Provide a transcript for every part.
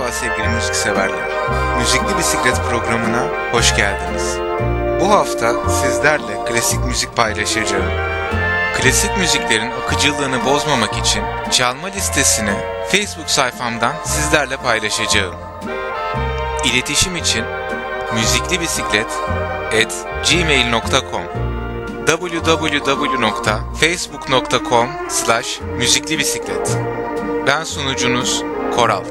Merhaba sevgili müzikseverler. Müzikli Bisiklet programına hoş geldiniz. Bu hafta sizlerle klasik müzik paylaşacağım. Klasik müziklerin akıcılığını bozmamak için çalma listesini Facebook sayfamdan sizlerle paylaşacağım. İletişim için müziklibisiklet at gmail.com www.facebook.com slash müziklibisiklet Ben sunucunuz Koral.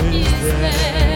is there.